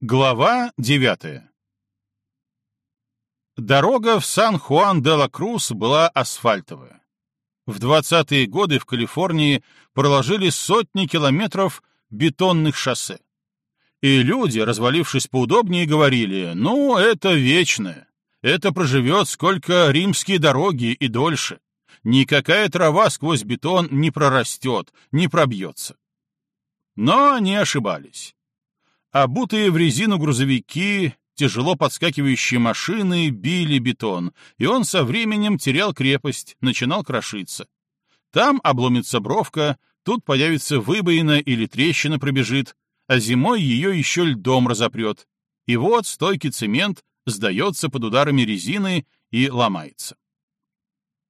Глава девятая Дорога в Сан-Хуан-де-ла-Крус была асфальтовая. В 20-е годы в Калифорнии проложили сотни километров бетонных шоссе. И люди, развалившись поудобнее, говорили, ну, это вечное, это проживет сколько римские дороги и дольше. Никакая трава сквозь бетон не прорастет, не пробьется. Но они ошибались. Обутые в резину грузовики, тяжело подскакивающие машины били бетон, и он со временем терял крепость, начинал крошиться. Там обломится бровка, тут появится выбоина или трещина пробежит, а зимой ее еще льдом разопрет. И вот стойкий цемент сдается под ударами резины и ломается.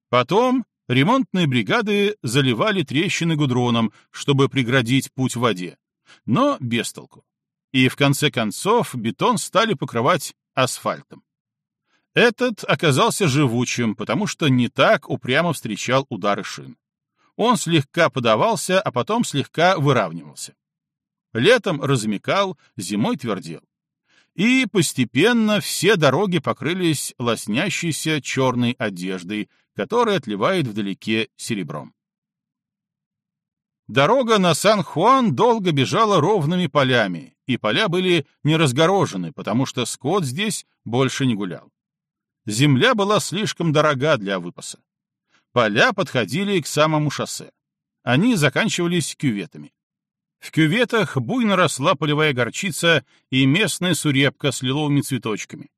Потом ремонтные бригады заливали трещины гудроном, чтобы преградить путь в воде, но без толку. И в конце концов бетон стали покрывать асфальтом. Этот оказался живучим, потому что не так упрямо встречал удары шин. Он слегка подавался, а потом слегка выравнивался. Летом размекал, зимой твердел. И постепенно все дороги покрылись лоснящейся черной одеждой, которая отливает вдалеке серебром. Дорога на Сан-Хуан долго бежала ровными полями, и поля были не разгорожены, потому что скот здесь больше не гулял. Земля была слишком дорога для выпаса. Поля подходили к самому шоссе. Они заканчивались кюветами. В кюветах буйно росла полевая горчица и местная сурепка с лиловыми цветочками.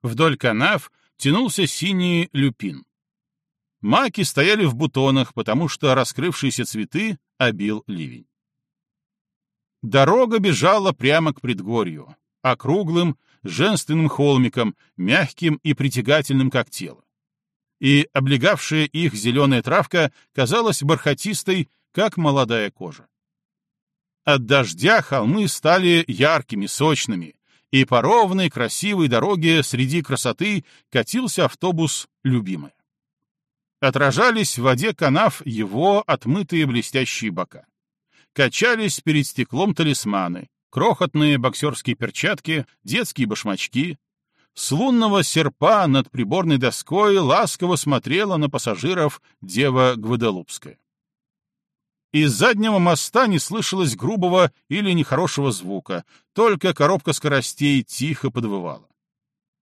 Вдоль канав тянулся синий люпин. Маки стояли в бутонах, потому что раскрывшиеся цветы обил ливень. Дорога бежала прямо к предгорью, округлым, женственным холмиком, мягким и притягательным, как тело. И облегавшая их зеленая травка казалась бархатистой, как молодая кожа. От дождя холмы стали яркими, сочными, и по ровной, красивой дороге среди красоты катился автобус «Любимая». Отражались в воде канав его отмытые блестящие бока. Качались перед стеклом талисманы, крохотные боксерские перчатки, детские башмачки. С лунного серпа над приборной доской ласково смотрела на пассажиров дева Гваделупская. Из заднего моста не слышалось грубого или нехорошего звука, только коробка скоростей тихо подвывала.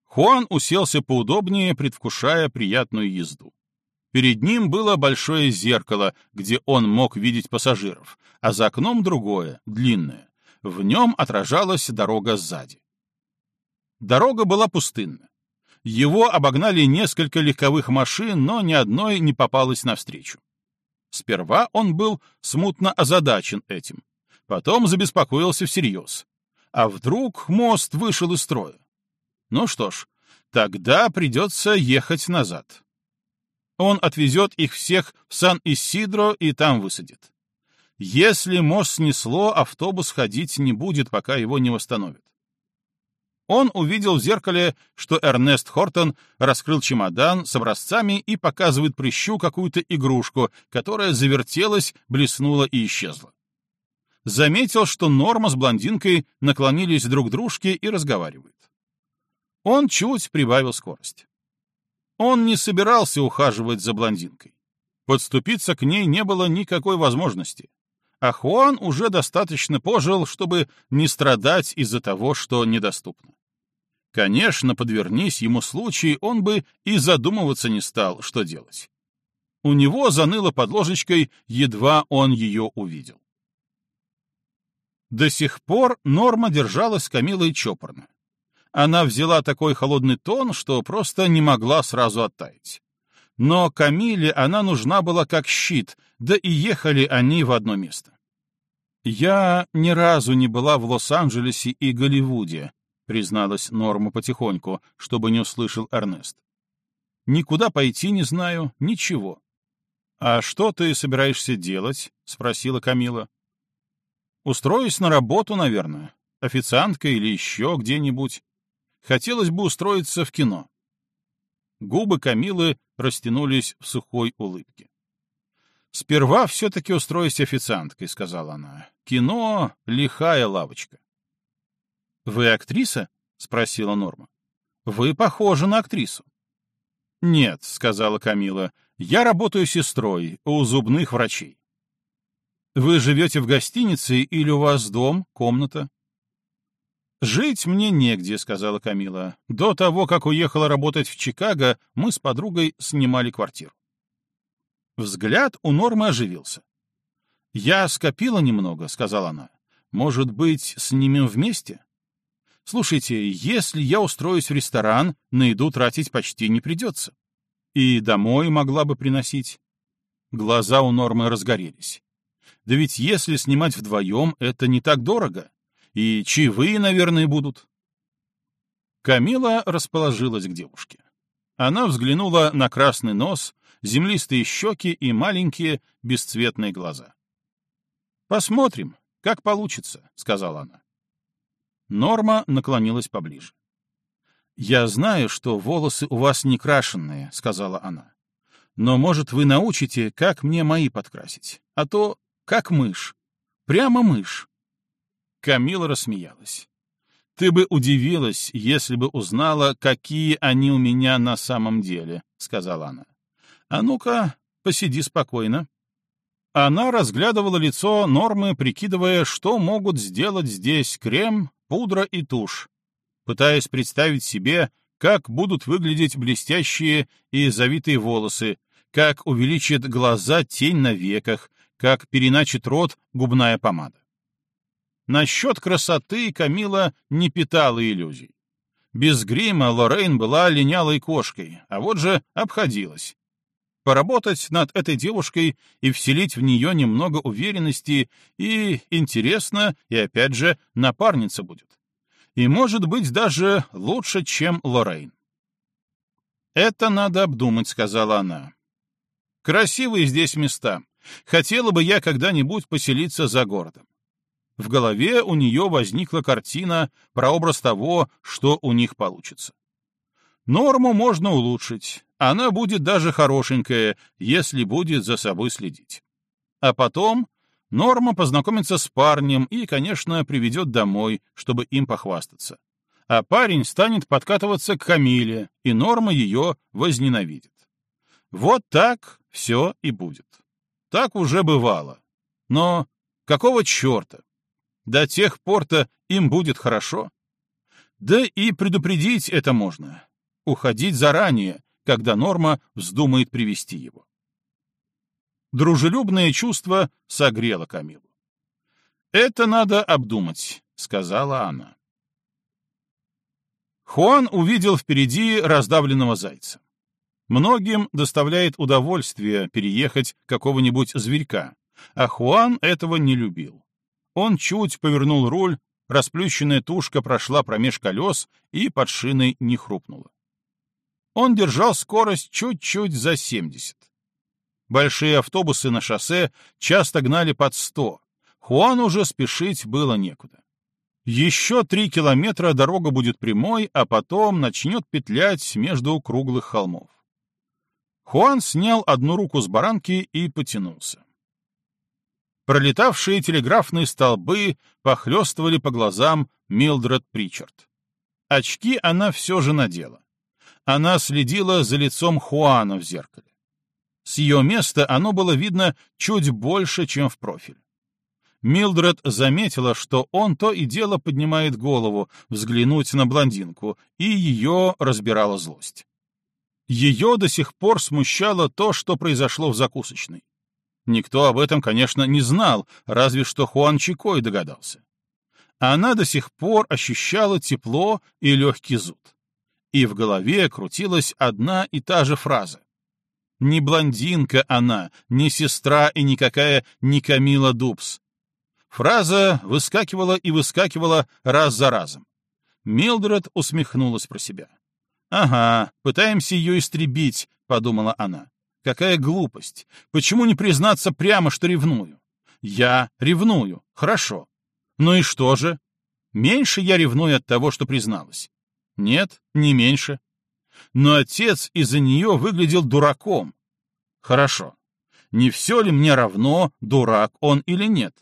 Хуан уселся поудобнее, предвкушая приятную езду. Перед ним было большое зеркало, где он мог видеть пассажиров, а за окном другое, длинное. В нем отражалась дорога сзади. Дорога была пустынна. Его обогнали несколько легковых машин, но ни одной не попалось навстречу. Сперва он был смутно озадачен этим, потом забеспокоился всерьез. А вдруг мост вышел из строя? Ну что ж, тогда придется ехать назад. Он отвезет их всех в Сан-Исидро и там высадит. Если мост снесло, автобус ходить не будет, пока его не восстановят. Он увидел в зеркале, что Эрнест Хортон раскрыл чемодан с образцами и показывает прыщу какую-то игрушку, которая завертелась, блеснула и исчезла. Заметил, что Норма с блондинкой наклонились друг к дружке и разговаривают. Он чуть прибавил скорость. Он не собирался ухаживать за блондинкой. Подступиться к ней не было никакой возможности. А Хуан уже достаточно пожил, чтобы не страдать из-за того, что недоступно. Конечно, подвернись ему случай, он бы и задумываться не стал, что делать. У него заныло под ложечкой, едва он ее увидел. До сих пор Норма держалась с Камилой чопорно. Она взяла такой холодный тон, что просто не могла сразу оттаять. Но Камиле она нужна была как щит, да и ехали они в одно место. «Я ни разу не была в Лос-Анджелесе и Голливуде», — призналась Норма потихоньку, чтобы не услышал Эрнест. «Никуда пойти не знаю, ничего». «А что ты собираешься делать?» — спросила Камила. «Устроюсь на работу, наверное. Официантка или еще где-нибудь. Хотелось бы устроиться в кино». Губы Камилы растянулись в сухой улыбке. «Сперва все-таки устроюсь официанткой», — сказала она. «Кино — лихая лавочка». «Вы актриса?» — спросила Норма. «Вы похожи на актрису». «Нет», — сказала Камила, — «я работаю сестрой у зубных врачей». «Вы живете в гостинице или у вас дом, комната?» «Жить мне негде», — сказала Камила. «До того, как уехала работать в Чикаго, мы с подругой снимали квартиру». Взгляд у Нормы оживился. «Я скопила немного», — сказала она. «Может быть, снимем вместе?» «Слушайте, если я устроюсь в ресторан, на еду тратить почти не придется. И домой могла бы приносить». Глаза у Нормы разгорелись. «Да ведь если снимать вдвоем, это не так дорого. И чаевые, наверное, будут». Камила расположилась к девушке. Она взглянула на красный нос, землистые щеки и маленькие бесцветные глаза. «Посмотрим, как получится», — сказала она. Норма наклонилась поближе. «Я знаю, что волосы у вас не крашенные», — сказала она. «Но, может, вы научите, как мне мои подкрасить? А то как мышь. Прямо мышь». Камила рассмеялась. «Ты бы удивилась, если бы узнала, какие они у меня на самом деле», — сказала она. «А ну-ка, посиди спокойно». Она разглядывала лицо Нормы, прикидывая, что могут сделать здесь крем, пудра и тушь, пытаясь представить себе, как будут выглядеть блестящие и завитые волосы, как увеличит глаза тень на веках, как переначит рот губная помада. Насчет красоты Камила не питала иллюзий. Без грима Лоррейн была линялой кошкой, а вот же обходилась поработать над этой девушкой и вселить в нее немного уверенности, и интересно, и опять же, напарница будет. И, может быть, даже лучше, чем Лоррейн. «Это надо обдумать», — сказала она. «Красивые здесь места. Хотела бы я когда-нибудь поселиться за городом». В голове у нее возникла картина, прообраз того, что у них получится. Норму можно улучшить, она будет даже хорошенькая, если будет за собой следить. А потом Норма познакомится с парнем и, конечно, приведет домой, чтобы им похвастаться. А парень станет подкатываться к Камиле, и Норма ее возненавидит. Вот так все и будет. Так уже бывало. Но какого черта? До тех пор-то им будет хорошо. Да и предупредить это можно. Уходить заранее, когда Норма вздумает привести его. Дружелюбное чувство согрело Камилу. «Это надо обдумать», — сказала она. Хуан увидел впереди раздавленного зайца. Многим доставляет удовольствие переехать какого-нибудь зверька, а Хуан этого не любил. Он чуть повернул руль, расплющенная тушка прошла промеж колес и под шиной не хрупнула он держал скорость чуть-чуть за 70. Большие автобусы на шоссе часто гнали под 100. Хуан уже спешить было некуда. Еще три километра дорога будет прямой, а потом начнет петлять между круглых холмов. Хуан снял одну руку с баранки и потянулся. Пролетавшие телеграфные столбы похлестывали по глазам Милдред Причард. Очки она все же надела она следила за лицом Хуана в зеркале. С ее места оно было видно чуть больше, чем в профиль. Милдред заметила, что он то и дело поднимает голову взглянуть на блондинку, и ее разбирала злость. Ее до сих пор смущало то, что произошло в закусочной. Никто об этом, конечно, не знал, разве что Хуан Чикой догадался. Она до сих пор ощущала тепло и легкий зуд и в голове крутилась одна и та же фраза. Не блондинка она, не сестра и никакая не Камила Дубс. Фраза выскакивала и выскакивала раз за разом. Милдред усмехнулась про себя. «Ага, пытаемся ее истребить», — подумала она. «Какая глупость! Почему не признаться прямо, что ревную? Я ревную, хорошо. Ну и что же? Меньше я ревную от того, что призналась. Нет, не меньше. Но отец из-за нее выглядел дураком. Хорошо. Не все ли мне равно, дурак он или нет?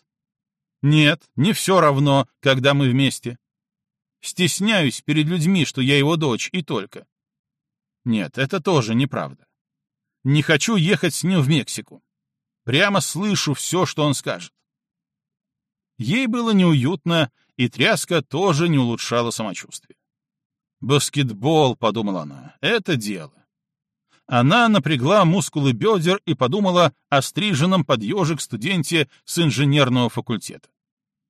Нет, не все равно, когда мы вместе. Стесняюсь перед людьми, что я его дочь, и только. Нет, это тоже неправда. Не хочу ехать с ним в Мексику. Прямо слышу все, что он скажет. Ей было неуютно, и тряска тоже не улучшала самочувствие. «Баскетбол», — подумала она, — «это дело». Она напрягла мускулы бедер и подумала о стриженном под ежик студенте с инженерного факультета.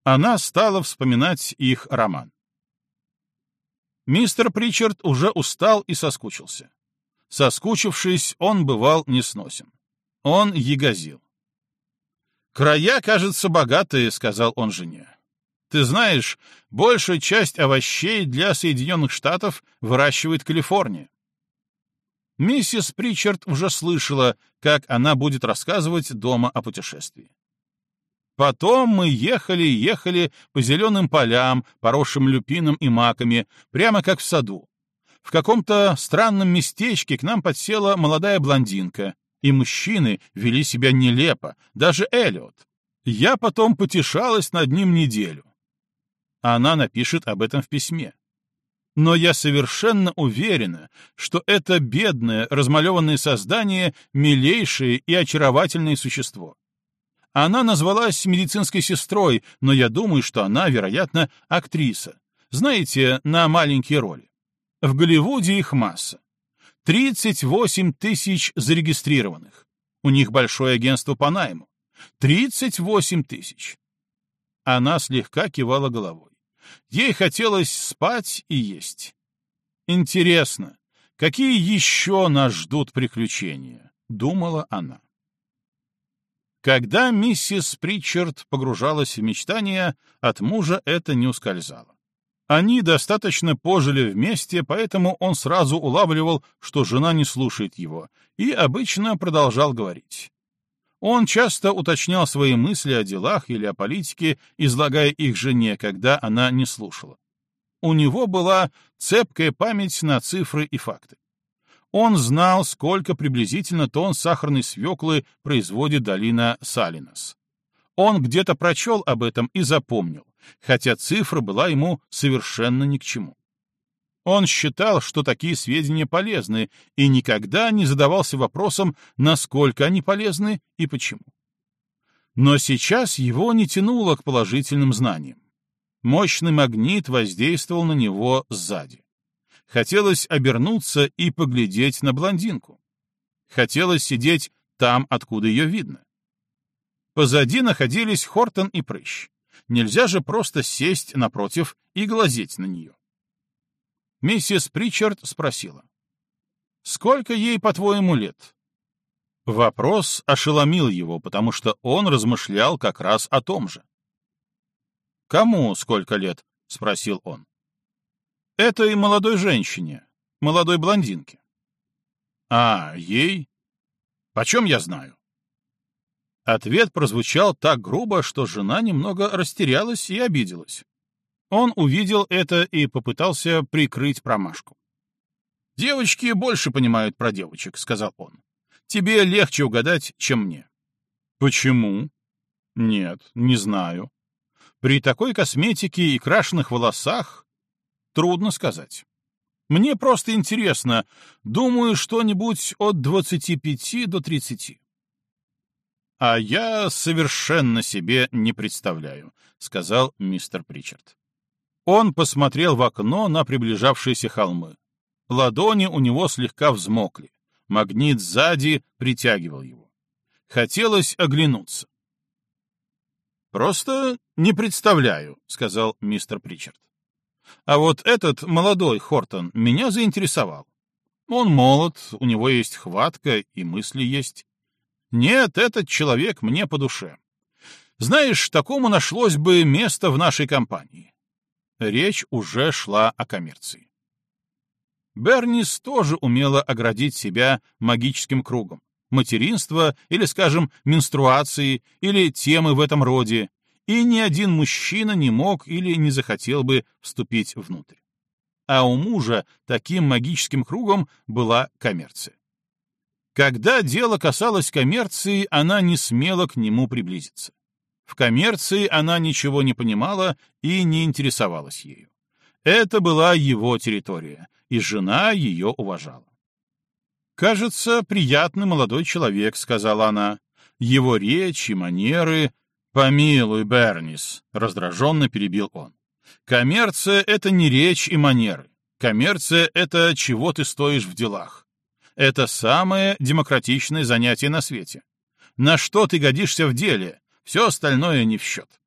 Она стала вспоминать их роман. Мистер Причард уже устал и соскучился. Соскучившись, он бывал несносен. Он ягозил. «Края, кажется, богатые», — сказал он жене. «Ты знаешь, большая часть овощей для Соединенных Штатов выращивает Калифорния». Миссис Причард уже слышала, как она будет рассказывать дома о путешествии. Потом мы ехали-ехали по зеленым полям, поросшим люпином и маками, прямо как в саду. В каком-то странном местечке к нам подсела молодая блондинка и мужчины вели себя нелепо, даже Эллиот. Я потом потешалась над ним неделю. Она напишет об этом в письме. Но я совершенно уверена, что это бедное, размалеванное создание — милейшее и очаровательное существо. Она назвалась медицинской сестрой, но я думаю, что она, вероятно, актриса. Знаете, на маленькие роли. В Голливуде их масса. 38 тысяч зарегистрированных. У них большое агентство по найму. 38 тысяч. Она слегка кивала головой. Ей хотелось спать и есть. Интересно, какие еще нас ждут приключения? Думала она. Когда миссис Причард погружалась в мечтания, от мужа это не ускользало. Они достаточно пожили вместе, поэтому он сразу улавливал, что жена не слушает его, и обычно продолжал говорить. Он часто уточнял свои мысли о делах или о политике, излагая их жене, когда она не слушала. У него была цепкая память на цифры и факты. Он знал, сколько приблизительно тонн сахарной свеклы производит долина Салинас. Он где-то прочел об этом и запомнил, хотя цифра была ему совершенно ни к чему. Он считал, что такие сведения полезны, и никогда не задавался вопросом, насколько они полезны и почему. Но сейчас его не тянуло к положительным знаниям. Мощный магнит воздействовал на него сзади. Хотелось обернуться и поглядеть на блондинку. Хотелось сидеть там, откуда ее видно. Позади находились Хортон и Прыщ. Нельзя же просто сесть напротив и глазеть на нее. Миссис Причард спросила. «Сколько ей, по-твоему, лет?» Вопрос ошеломил его, потому что он размышлял как раз о том же. «Кому сколько лет?» — спросил он. «Этой молодой женщине, молодой блондинке». «А, ей? Почем я знаю?» Ответ прозвучал так грубо, что жена немного растерялась и обиделась. Он увидел это и попытался прикрыть промашку. «Девочки больше понимают про девочек», — сказал он. «Тебе легче угадать, чем мне». «Почему?» «Нет, не знаю. При такой косметике и крашеных волосах трудно сказать. Мне просто интересно. Думаю, что-нибудь от двадцати пяти до тридцати. «А я совершенно себе не представляю», — сказал мистер Причард. Он посмотрел в окно на приближавшиеся холмы. Ладони у него слегка взмокли. Магнит сзади притягивал его. Хотелось оглянуться. «Просто не представляю», — сказал мистер Причард. «А вот этот молодой Хортон меня заинтересовал. Он молод, у него есть хватка и мысли есть. Нет, этот человек мне по душе. Знаешь, такому нашлось бы место в нашей компании. Речь уже шла о коммерции. Бернис тоже умела оградить себя магическим кругом. Материнство или, скажем, менструации или темы в этом роде, и ни один мужчина не мог или не захотел бы вступить внутрь. А у мужа таким магическим кругом была коммерция. Когда дело касалось коммерции, она не смела к нему приблизиться. В коммерции она ничего не понимала и не интересовалась ею. Это была его территория, и жена ее уважала. «Кажется, приятный молодой человек», — сказала она. «Его речь и манеры...» «Помилуй, Бернис», — раздраженно перебил он. «Коммерция — это не речь и манеры. Коммерция — это чего ты стоишь в делах. Это самое демократичное занятие на свете. На что ты годишься в деле, все остальное не в счет.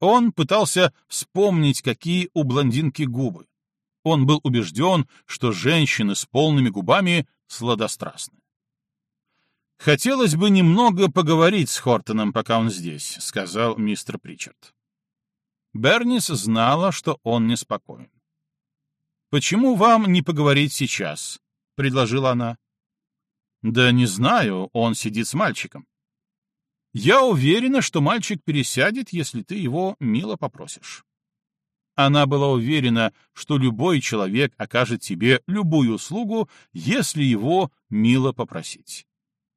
Он пытался вспомнить, какие у блондинки губы. Он был убежден, что женщины с полными губами сладострастны. «Хотелось бы немного поговорить с Хортоном, пока он здесь», — сказал мистер Причард. Бернис знала, что он неспокоен. «Почему вам не поговорить сейчас?» — предложила она. «Да не знаю, он сидит с мальчиком». «Я уверена, что мальчик пересядет, если ты его мило попросишь». Она была уверена, что любой человек окажет тебе любую услугу, если его мило попросить.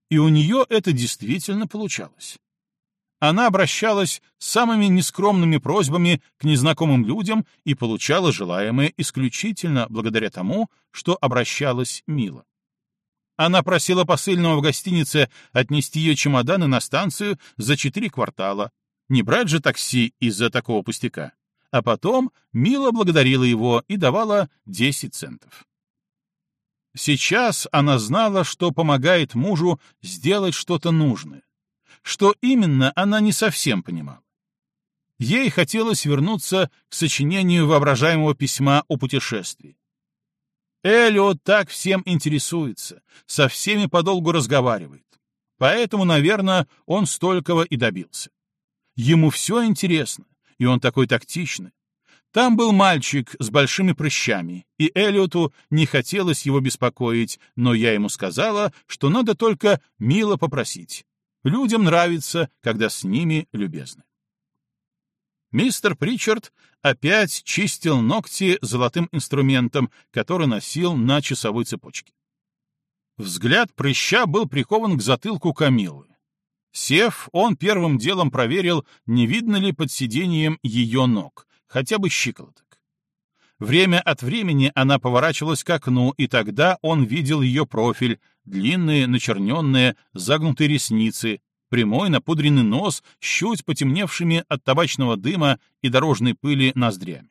И у нее это действительно получалось она обращалась с самыми нескромными просьбами к незнакомым людям и получала желаемое исключительно благодаря тому, что обращалась мило. Она просила посыльного в гостинице отнести ее чемоданы на станцию за четыре квартала, не брать же такси из-за такого пустяка, а потом мило благодарила его и давала 10 центов. Сейчас она знала, что помогает мужу сделать что-то нужное, что именно, она не совсем понимала. Ей хотелось вернуться к сочинению воображаемого письма о путешествии. Элиот так всем интересуется, со всеми подолгу разговаривает. Поэтому, наверное, он столького и добился. Ему все интересно, и он такой тактичный. Там был мальчик с большими прыщами, и Элиоту не хотелось его беспокоить, но я ему сказала, что надо только мило попросить. Людям нравится, когда с ними любезны. Мистер Причард опять чистил ногти золотым инструментом, который носил на часовой цепочке. Взгляд прыща был прикован к затылку Камилы. Сев, он первым делом проверил, не видно ли под сиденьем ее ног, хотя бы щиколоток. Время от времени она поворачивалась к окну, и тогда он видел ее профиль, длинные, начерненные, загнутые ресницы, прямой напудренный нос с чуть потемневшими от табачного дыма и дорожной пыли ноздрями.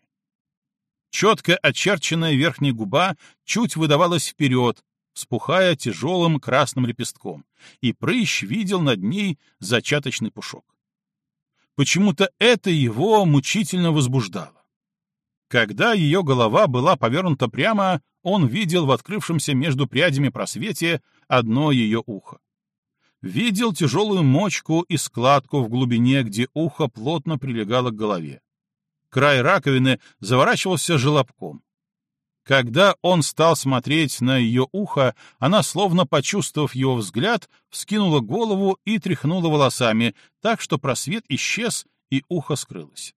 Четко очерченная верхняя губа чуть выдавалась вперед, спухая тяжелым красным лепестком, и прыщ видел над ней зачаточный пушок. Почему-то это его мучительно возбуждало. Когда ее голова была повернута прямо, он видел в открывшемся между прядями просвете одно ее ухо. Видел тяжелую мочку и складку в глубине, где ухо плотно прилегало к голове. Край раковины заворачивался желобком. Когда он стал смотреть на ее ухо, она, словно почувствовав его взгляд, вскинула голову и тряхнула волосами, так что просвет исчез и ухо скрылось.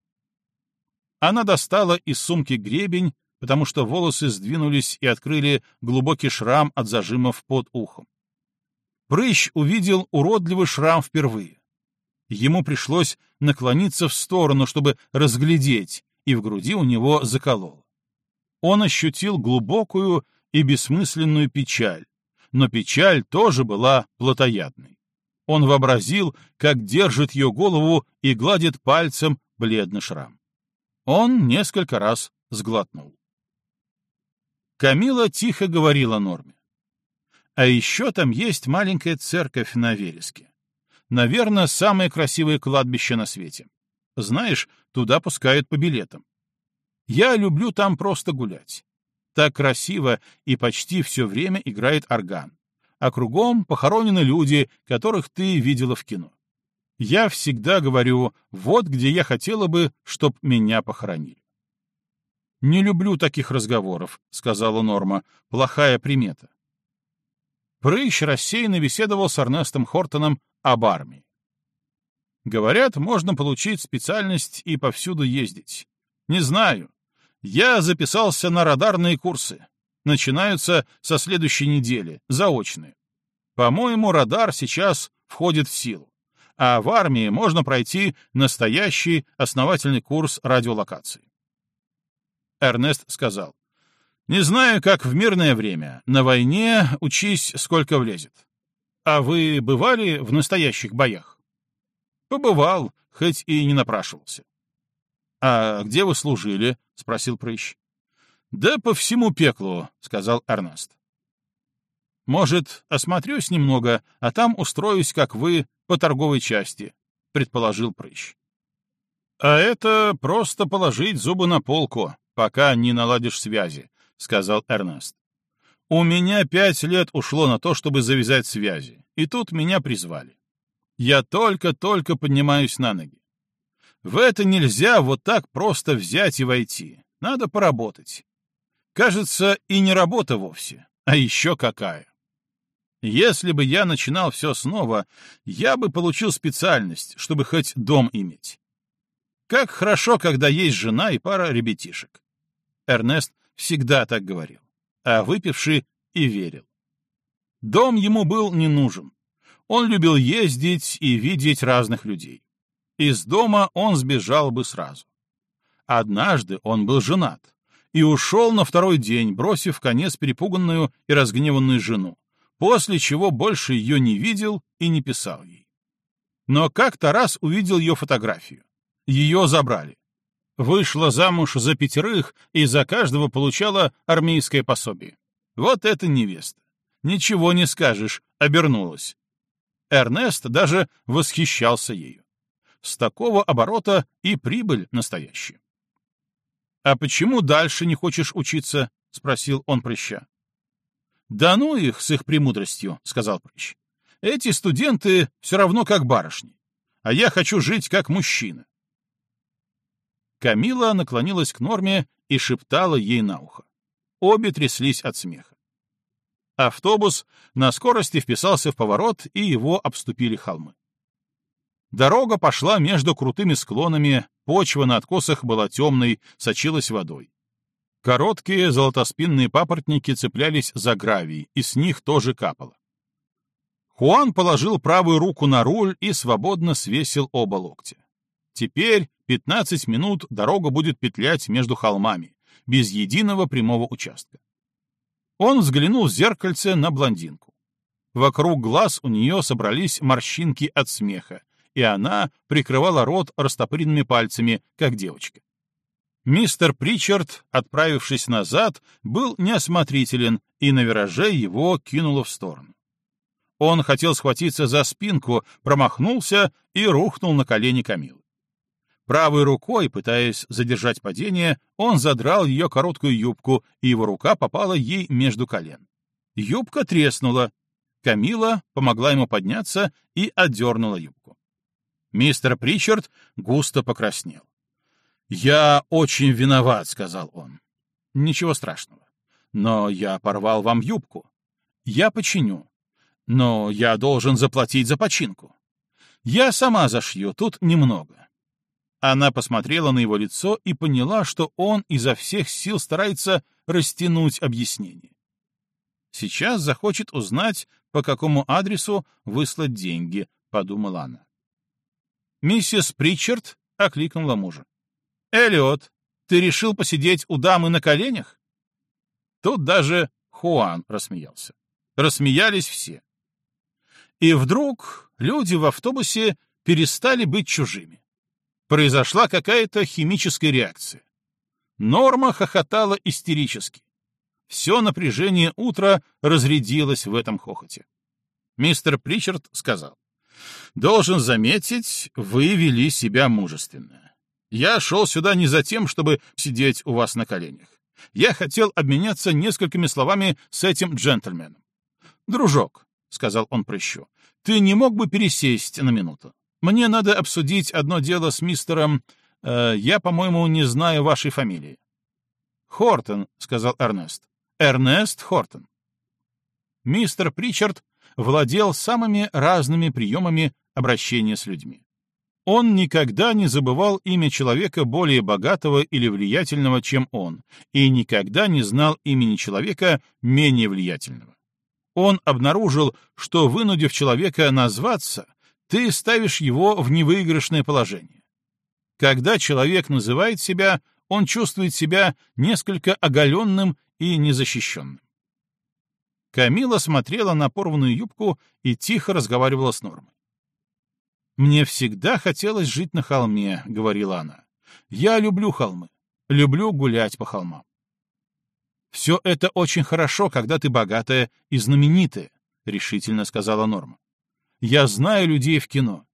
Она достала из сумки гребень, потому что волосы сдвинулись и открыли глубокий шрам от зажимов под ухом. Прыщ увидел уродливый шрам впервые. Ему пришлось наклониться в сторону, чтобы разглядеть, и в груди у него закололо. Он ощутил глубокую и бессмысленную печаль, но печаль тоже была плотоядной. Он вообразил, как держит ее голову и гладит пальцем бледный шрам. Он несколько раз сглотнул. Камила тихо говорила Норме. А еще там есть маленькая церковь на вереске. Наверное, самое красивое кладбище на свете. Знаешь, туда пускают по билетам. Я люблю там просто гулять. Так красиво и почти все время играет орган. А кругом похоронены люди, которых ты видела в кино. Я всегда говорю, вот где я хотела бы, чтоб меня похоронили. «Не люблю таких разговоров», — сказала Норма. «Плохая примета». Прыщ рассеянно беседовал с Эрнестом Хортоном об армии. «Говорят, можно получить специальность и повсюду ездить. Не знаю. Я записался на радарные курсы. Начинаются со следующей недели, заочные. По-моему, радар сейчас входит в силу а в армии можно пройти настоящий основательный курс радиолокации. Эрнест сказал. «Не знаю, как в мирное время. На войне учись, сколько влезет. А вы бывали в настоящих боях?» «Побывал, хоть и не напрашивался». «А где вы служили?» — спросил Прыщ. «Да по всему пеклу», — сказал Эрнест. «Может, осмотрюсь немного, а там устроюсь, как вы, по торговой части», — предположил Прыщ. «А это просто положить зубы на полку, пока не наладишь связи», — сказал Эрнест. «У меня пять лет ушло на то, чтобы завязать связи, и тут меня призвали. Я только-только поднимаюсь на ноги. В это нельзя вот так просто взять и войти. Надо поработать. Кажется, и не работа вовсе, а еще какая. Если бы я начинал все снова, я бы получил специальность, чтобы хоть дом иметь. Как хорошо, когда есть жена и пара ребятишек. Эрнест всегда так говорил, а выпивший и верил. Дом ему был не нужен. Он любил ездить и видеть разных людей. Из дома он сбежал бы сразу. Однажды он был женат и ушел на второй день, бросив конец перепуганную и разгневанную жену, после чего больше ее не видел и не писал ей. Но как-то раз увидел ее фотографию. Ее забрали. Вышла замуж за пятерых и за каждого получала армейское пособие. Вот это невеста. Ничего не скажешь, обернулась. Эрнест даже восхищался ею. С такого оборота и прибыль настоящая. «А почему дальше не хочешь учиться?» — спросил он прыща. «Да ну их с их премудростью», — сказал прыщ. «Эти студенты все равно как барышни, а я хочу жить как мужчина. Камила наклонилась к Норме и шептала ей на ухо. Обе тряслись от смеха. Автобус на скорости вписался в поворот, и его обступили холмы. Дорога пошла между крутыми склонами, почва на откосах была темной, сочилась водой. Короткие золотоспинные папоротники цеплялись за гравий, и с них тоже капало. Хуан положил правую руку на руль и свободно свесил оба локтя. Теперь 15 минут дорога будет петлять между холмами, без единого прямого участка. Он взглянул в зеркальце на блондинку. Вокруг глаз у нее собрались морщинки от смеха, и она прикрывала рот растопыренными пальцами, как девочка. Мистер Причард, отправившись назад, был неосмотрителен, и на вираже его кинуло в сторону. Он хотел схватиться за спинку, промахнулся и рухнул на колени Камилы. Правой рукой, пытаясь задержать падение, он задрал ее короткую юбку, и его рука попала ей между колен. Юбка треснула. Камила помогла ему подняться и отдернула юбку. Мистер Причард густо покраснел. «Я очень виноват», — сказал он. «Ничего страшного. Но я порвал вам юбку. Я починю. Но я должен заплатить за починку. Я сама зашью, тут немного. Она посмотрела на его лицо и поняла, что он изо всех сил старается растянуть объяснение. Сейчас захочет узнать, по какому адресу выслать деньги, подумала она. Миссис Причард окликнула мужа. Эллиот, ты решил посидеть у дамы на коленях? Тут даже Хуан рассмеялся. Рассмеялись все. И вдруг люди в автобусе перестали быть чужими произошла какая-то химическая реакция. Норма хохотала истерически. Все напряжение утра разрядилось в этом хохоте. Мистер Причард сказал, «Должен заметить, вы вели себя мужественно. Я шел сюда не за тем, чтобы сидеть у вас на коленях. Я хотел обменяться несколькими словами с этим джентльменом. «Дружок», — сказал он прыщу, — «ты не мог бы пересесть на минуту? Мне надо обсудить одно дело с мистером... Э, я, по-моему, не знаю вашей фамилии. Хортон, сказал Эрнест. Эрнест Хортон. Мистер Причард владел самыми разными приемами обращения с людьми. Он никогда не забывал имя человека более богатого или влиятельного, чем он, и никогда не знал имени человека менее влиятельного. Он обнаружил, что, вынудив человека назваться, ты ставишь его в невыигрышное положение. Когда человек называет себя, он чувствует себя несколько оголенным и незащищенным. Камила смотрела на порванную юбку и тихо разговаривала с Нормой. «Мне всегда хотелось жить на холме», — говорила она. «Я люблю холмы, люблю гулять по холмам». «Все это очень хорошо, когда ты богатая и знаменитая», — решительно сказала Норма. «Я знаю людей в кино.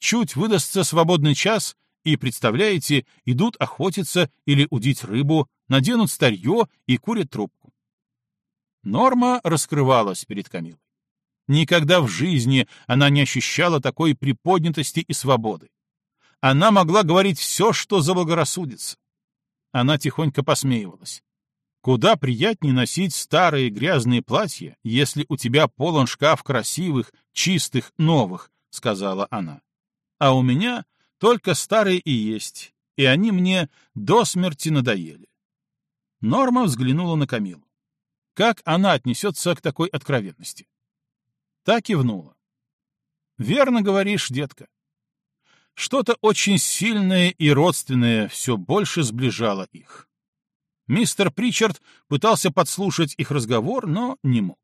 Чуть выдастся свободный час, и, представляете, идут охотиться или удить рыбу, наденут старье и курят трубку. Норма раскрывалась перед Камилой. Никогда в жизни она не ощущала такой приподнятости и свободы. Она могла говорить все, что заблагорассудится. Она тихонько посмеивалась. Куда приятнее носить старые грязные платья, если у тебя полон шкаф красивых, чистых, новых, — сказала она. А у меня только старые и есть, и они мне до смерти надоели. Норма взглянула на Камилу. Как она отнесется к такой откровенности? Так и внула. Верно говоришь, детка. Что-то очень сильное и родственное все больше сближало их. Мистер Причард пытался подслушать их разговор, но не мог.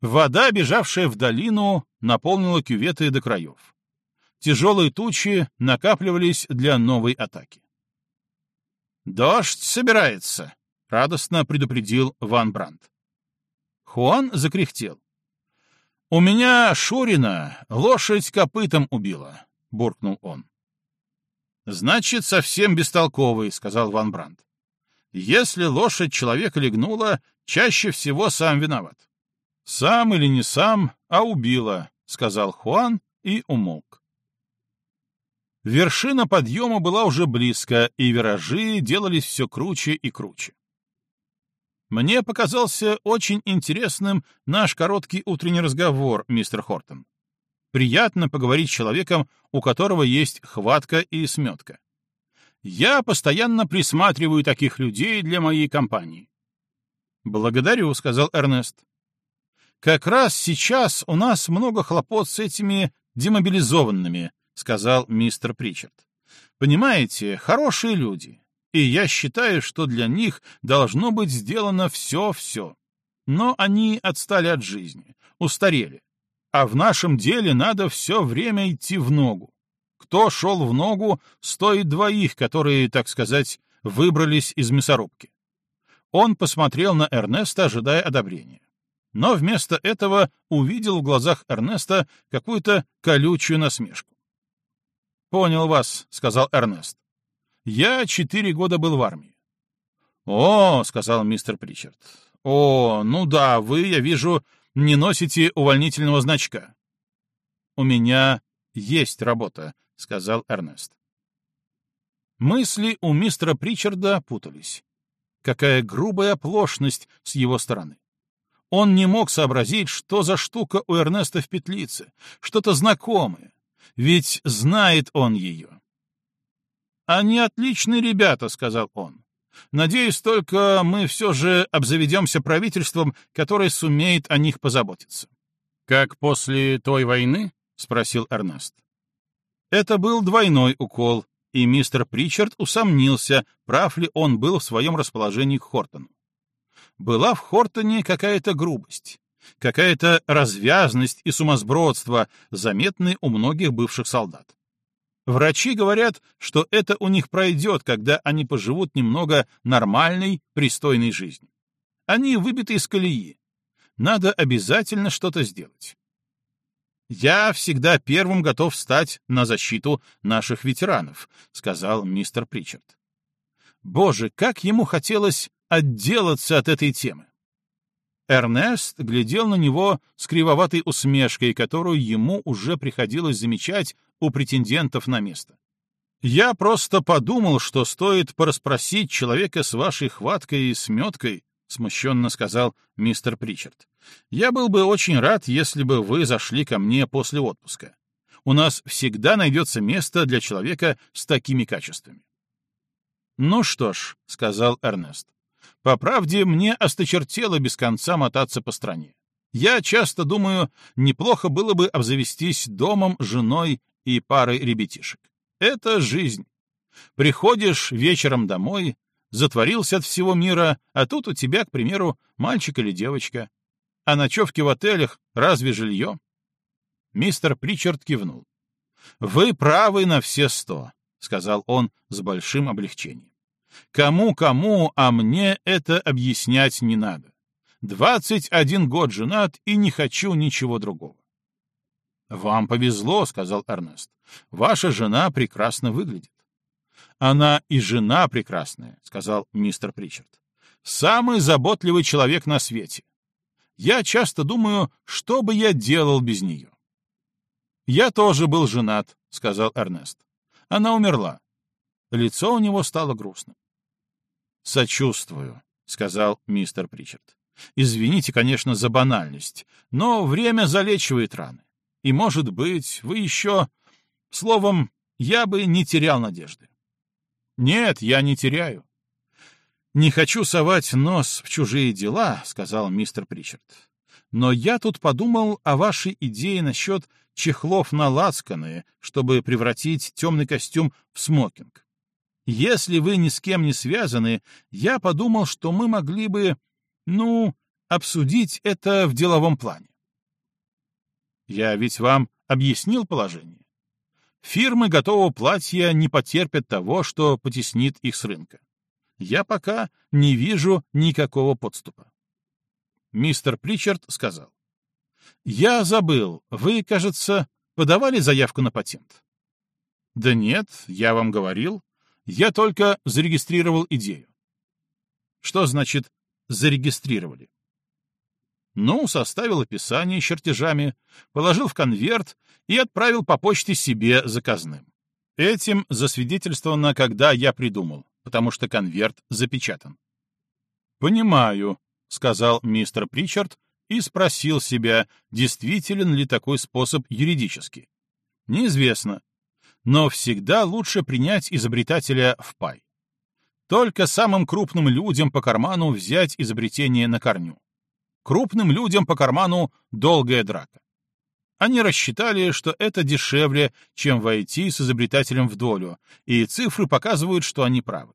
Вода, бежавшая в долину, наполнила кюветы до краев тяжелые тучи накапливались для новой атаки. «Дождь собирается», — радостно предупредил Ван Брандт. Хуан закряхтел. «У меня Шурина лошадь копытом убила», — буркнул он. «Значит, совсем бестолковый», — сказал Ван Брандт. «Если лошадь человека легнула, чаще всего сам виноват». «Сам или не сам, а убила», — сказал Хуан и умолк. Вершина подъема была уже близко, и виражи делались все круче и круче. Мне показался очень интересным наш короткий утренний разговор, мистер Хортон. Приятно поговорить с человеком, у которого есть хватка и сметка. Я постоянно присматриваю таких людей для моей компании. Благодарю, сказал Эрнест. Как раз сейчас у нас много хлопот с этими демобилизованными, — сказал мистер Причард. «Понимаете, хорошие люди, и я считаю, что для них должно быть сделано все-все. Но они отстали от жизни, устарели. А в нашем деле надо все время идти в ногу. Кто шел в ногу, стоит двоих, которые, так сказать, выбрались из мясорубки. Он посмотрел на Эрнеста, ожидая одобрения. Но вместо этого увидел в глазах Эрнеста какую-то колючую насмешку. «Понял вас», — сказал Эрнест. «Я четыре года был в армии». «О», — сказал мистер Причард. «О, ну да, вы, я вижу, не носите увольнительного значка». «У меня есть работа», — сказал Эрнест. Мысли у мистера Причарда путались. Какая грубая оплошность с его стороны. Он не мог сообразить, что за штука у Эрнеста в петлице, что-то знакомое, ведь знает он ее. «Они отличные ребята», — сказал он. «Надеюсь, только мы все же обзаведемся правительством, которое сумеет о них позаботиться». «Как после той войны?» — спросил Эрнест. Это был двойной укол, и мистер Причард усомнился, прав ли он был в своем расположении к Хортону. Была в Хортоне какая-то грубость. Какая-то развязность и сумасбродство заметны у многих бывших солдат. Врачи говорят, что это у них пройдет, когда они поживут немного нормальной, пристойной жизнью. Они выбиты из колеи. Надо обязательно что-то сделать. «Я всегда первым готов встать на защиту наших ветеранов», — сказал мистер Причард. Боже, как ему хотелось отделаться от этой темы. Эрнест глядел на него с кривоватой усмешкой, которую ему уже приходилось замечать у претендентов на место. «Я просто подумал, что стоит порасспросить человека с вашей хваткой и сметкой», — смущенно сказал мистер Причард. «Я был бы очень рад, если бы вы зашли ко мне после отпуска. У нас всегда найдется место для человека с такими качествами». «Ну что ж», — сказал Эрнест, по правде, мне осточертело без конца мотаться по стране. Я часто думаю, неплохо было бы обзавестись домом, женой и парой ребятишек. Это жизнь. Приходишь вечером домой, затворился от всего мира, а тут у тебя, к примеру, мальчик или девочка. А ночевки в отелях разве жилье? Мистер Причард кивнул. «Вы правы на все сто», — сказал он с большим облегчением. «Кому-кому, а мне это объяснять не надо. Двадцать один год женат и не хочу ничего другого». «Вам повезло», — сказал Эрнест. «Ваша жена прекрасно выглядит». «Она и жена прекрасная», — сказал мистер Причард. «Самый заботливый человек на свете. Я часто думаю, что бы я делал без нее». «Я тоже был женат», — сказал Эрнест. «Она умерла». Лицо у него стало грустным. «Сочувствую», — сказал мистер Причард. «Извините, конечно, за банальность, но время залечивает раны. И, может быть, вы еще... Словом, я бы не терял надежды». «Нет, я не теряю». «Не хочу совать нос в чужие дела», — сказал мистер Причард. «Но я тут подумал о вашей идее насчет чехлов на лацканы, чтобы превратить темный костюм в смокинг. Если вы ни с кем не связаны, я подумал, что мы могли бы, ну, обсудить это в деловом плане. Я ведь вам объяснил положение. Фирмы готового платья не потерпят того, что потеснит их с рынка. Я пока не вижу никакого подступа. Мистер Причард сказал. «Я забыл. Вы, кажется, подавали заявку на патент?» «Да нет, я вам говорил. Я только зарегистрировал идею». «Что значит «зарегистрировали»?» Ну, составил описание чертежами, положил в конверт и отправил по почте себе заказным. Этим засвидетельствовано, когда я придумал, потому что конверт запечатан. «Понимаю», — сказал мистер Причард и спросил себя, действителен ли такой способ юридически. Неизвестно. Но всегда лучше принять изобретателя в пай. Только самым крупным людям по карману взять изобретение на корню. Крупным людям по карману долгая драка. Они рассчитали, что это дешевле, чем войти с изобретателем в долю, и цифры показывают, что они правы.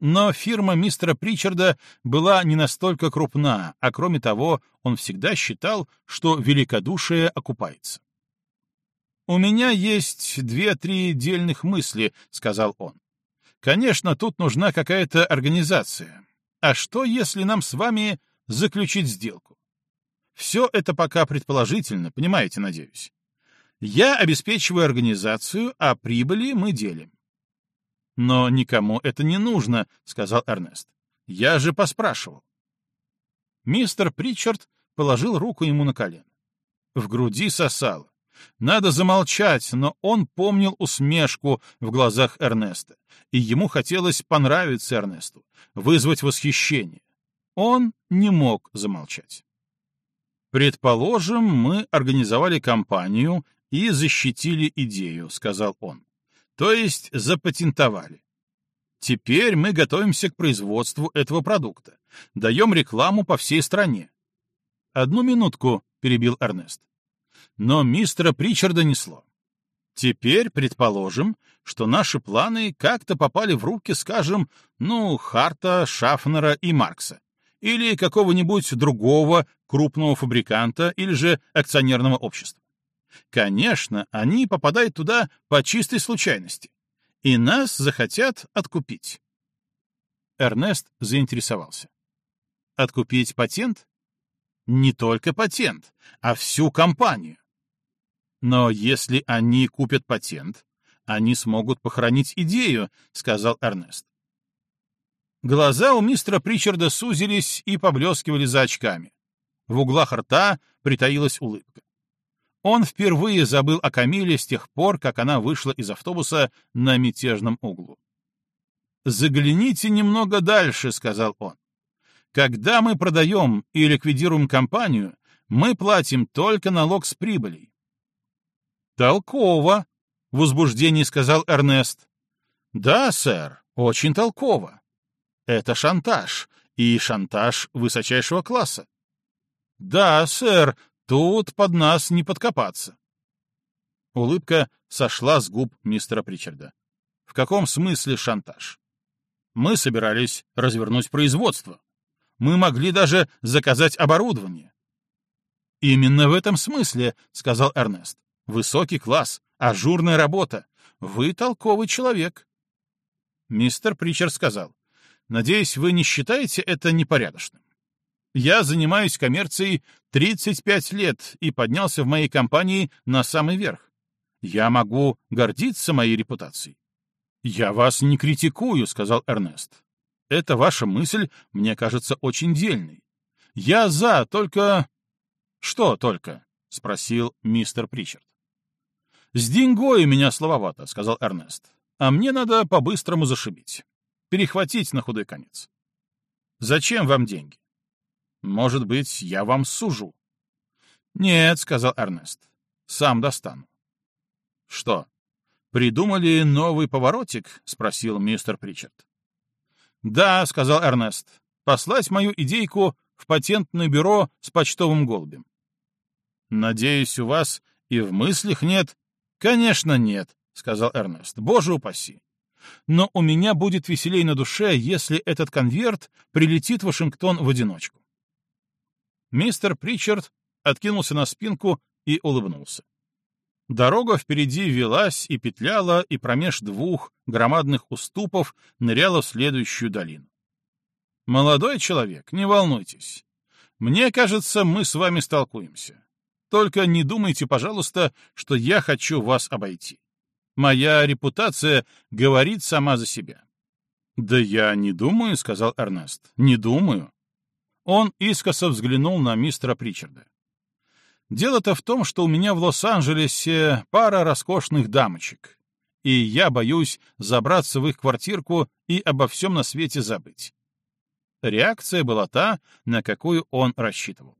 Но фирма мистера Причарда была не настолько крупна, а кроме того, он всегда считал, что великодушие окупается. «У меня есть две-три дельных мысли», — сказал он. «Конечно, тут нужна какая-то организация. А что, если нам с вами заключить сделку? Все это пока предположительно, понимаете, надеюсь. Я обеспечиваю организацию, а прибыли мы делим. «Но никому это не нужно», — сказал Эрнест. «Я же поспрашивал». Мистер Причард положил руку ему на колено. В груди сосало. Надо замолчать, но он помнил усмешку в глазах Эрнеста, и ему хотелось понравиться Эрнесту, вызвать восхищение. Он не мог замолчать. «Предположим, мы организовали кампанию и защитили идею», — сказал он то есть запатентовали. Теперь мы готовимся к производству этого продукта, даем рекламу по всей стране. Одну минутку, перебил Эрнест. Но мистера Причарда несло. Теперь предположим, что наши планы как-то попали в руки, скажем, ну, Харта, Шафнера и Маркса, или какого-нибудь другого крупного фабриканта или же акционерного общества. Конечно, они попадают туда по чистой случайности, и нас захотят откупить. Эрнест заинтересовался. Откупить патент? Не только патент, а всю компанию. Но если они купят патент, они смогут похоронить идею, сказал Эрнест. Глаза у мистера Причарда сузились и поблескивали за очками. В углах рта притаилась улыбка. Он впервые забыл о Камиле с тех пор, как она вышла из автобуса на мятежном углу. «Загляните немного дальше», — сказал он. «Когда мы продаем и ликвидируем компанию, мы платим только налог с прибылей». «Толково», — в возбуждении сказал Эрнест. «Да, сэр, очень толково. Это шантаж, и шантаж высочайшего класса». «Да, сэр, Тут под нас не подкопаться. Улыбка сошла с губ мистера Причарда. В каком смысле шантаж? Мы собирались развернуть производство. Мы могли даже заказать оборудование. Именно в этом смысле, сказал Эрнест. Высокий класс, ажурная работа. Вы толковый человек. Мистер Причер сказал. Надеюсь, вы не считаете это непорядочным. Я занимаюсь коммерцией 35 лет и поднялся в моей компании на самый верх. Я могу гордиться моей репутацией. «Я вас не критикую», — сказал Эрнест. «Эта ваша мысль мне кажется очень дельной. Я за, только...» «Что только?» — спросил мистер Причард. «С деньгой у меня слововато», — сказал Эрнест. «А мне надо по-быстрому зашибить. Перехватить на худой конец». «Зачем вам деньги?» Может быть, я вам сужу. Нет, сказал Эрнест. Сам достану. Что? Придумали новый поворотик? спросил мистер Причард. Да, сказал Эрнест. Послать мою идейку в патентное бюро с почтовым голубем. Надеюсь, у вас и в мыслях нет? Конечно, нет, сказал Эрнест. Боже упаси. Но у меня будет веселей на душе, если этот конверт прилетит в Вашингтон в одиночку. Мистер Причард откинулся на спинку и улыбнулся. Дорога впереди велась и петляла, и промеж двух громадных уступов ныряла в следующую долину. «Молодой человек, не волнуйтесь. Мне кажется, мы с вами столкуемся. Только не думайте, пожалуйста, что я хочу вас обойти. Моя репутация говорит сама за себя». «Да я не думаю», — сказал Эрнест. «Не думаю. Он искоса взглянул на мистера Причарда. «Дело-то в том, что у меня в Лос-Анджелесе пара роскошных дамочек, и я боюсь забраться в их квартирку и обо всем на свете забыть». Реакция была та, на какую он рассчитывал.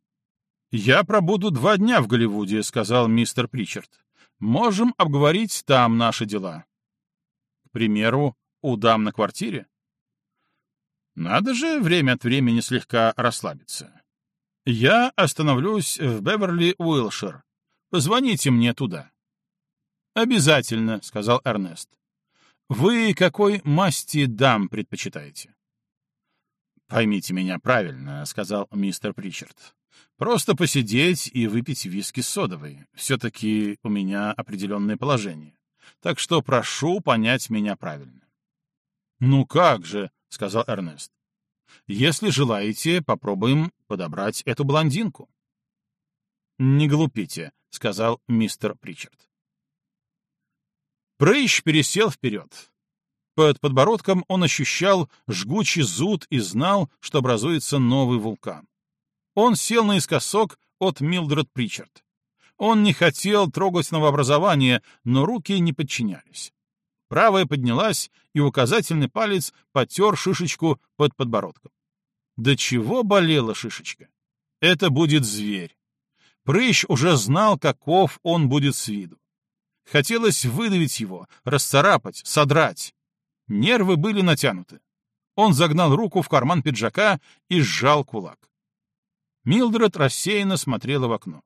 «Я пробуду два дня в Голливуде», — сказал мистер Причард. «Можем обговорить там наши дела». «К примеру, у дам на квартире?» Надо же время от времени слегка расслабиться. Я остановлюсь в Беверли-Уилшир. Позвоните мне туда. Обязательно, сказал Эрнест. Вы какой масти дам предпочитаете? Поймите меня правильно, сказал мистер Причард. Просто посидеть и выпить виски содовой. Все-таки у меня определенное положение. Так что прошу понять меня правильно. Ну как же, — сказал Эрнест. «Если желаете, попробуем подобрать эту блондинку». «Не глупите», — сказал мистер Причард. Прыщ пересел вперед. Под подбородком он ощущал жгучий зуд и знал, что образуется новый вулкан. Он сел наискосок от Милдред Причард. Он не хотел трогать новообразование, но руки не подчинялись. Правая поднялась, и указательный палец потер шишечку под подбородком. До чего болела шишечка? Это будет зверь. Прыщ уже знал, каков он будет с виду. Хотелось выдавить его, расцарапать, содрать. Нервы были натянуты. Он загнал руку в карман пиджака и сжал кулак. Милдред рассеянно смотрела в окно.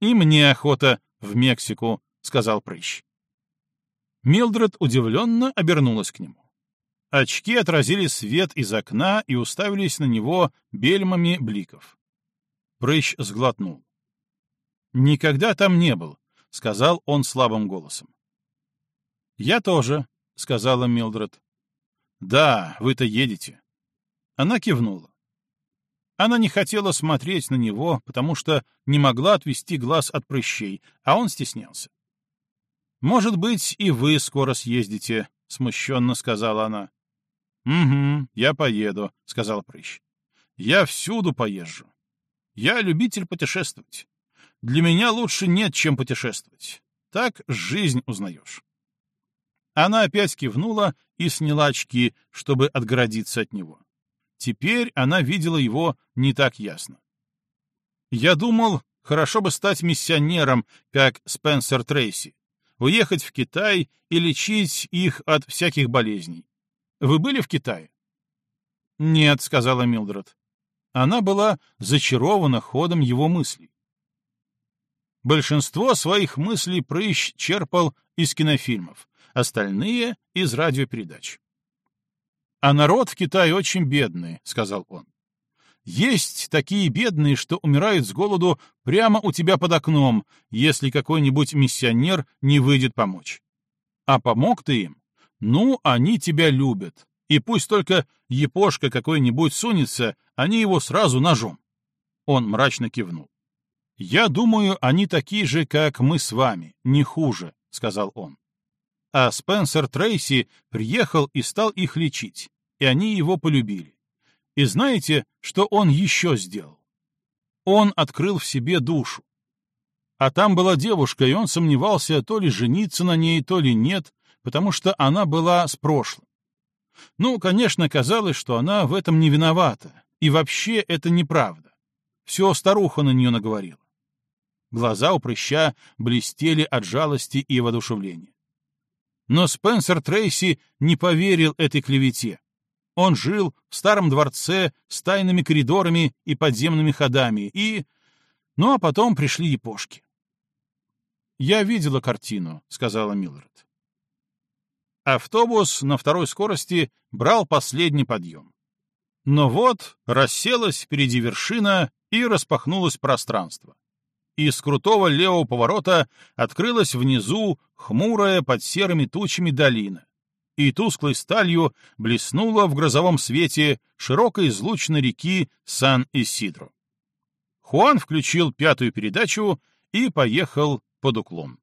«И мне охота в Мексику», — сказал Прыщ. Милдред удивленно обернулась к нему. Очки отразили свет из окна и уставились на него бельмами бликов. Прыщ сглотнул. «Никогда там не был», — сказал он слабым голосом. «Я тоже», — сказала Милдред. «Да, вы-то едете». Она кивнула. Она не хотела смотреть на него, потому что не могла отвести глаз от прыщей, а он стеснялся. «Может быть, и вы скоро съездите», — смущенно сказала она. «Угу, я поеду», — сказал Прыщ. «Я всюду поезжу. Я любитель путешествовать. Для меня лучше нет, чем путешествовать. Так жизнь узнаешь». Она опять кивнула и сняла очки, чтобы отгородиться от него. Теперь она видела его не так ясно. «Я думал, хорошо бы стать миссионером, как Спенсер Трейси, уехать в Китай и лечить их от всяких болезней. Вы были в Китае? Нет, сказала Милдред. Она была зачарована ходом его мыслей. Большинство своих мыслей Прыщ черпал из кинофильмов, остальные — из радиопередач. «А народ в Китае очень бедный», — сказал он. «Есть такие бедные, что умирают с голоду прямо у тебя под окном, если какой-нибудь миссионер не выйдет помочь. А помог ты им? Ну, они тебя любят. И пусть только епошка какой-нибудь сунется, они его сразу ножом». Он мрачно кивнул. «Я думаю, они такие же, как мы с вами, не хуже», — сказал он. А Спенсер Трейси приехал и стал их лечить, и они его полюбили. И знаете, что он еще сделал? Он открыл в себе душу. А там была девушка, и он сомневался, то ли жениться на ней, то ли нет, потому что она была с прошлым. Ну, конечно, казалось, что она в этом не виновата, и вообще это неправда. Все старуха на нее наговорила. Глаза у прыща блестели от жалости и воодушевления. Но Спенсер Трейси не поверил этой клевете. Он жил в старом дворце с тайными коридорами и подземными ходами, и... Ну, а потом пришли япошки. «Я видела картину», — сказала Миллард. Автобус на второй скорости брал последний подъем. Но вот расселась впереди вершина и распахнулось пространство. Из крутого левого поворота открылась внизу хмурая под серыми тучами долина, и тусклой сталью блеснула в грозовом свете широкой излучной реки Сан-Исидро. Хуан включил пятую передачу и поехал под уклон.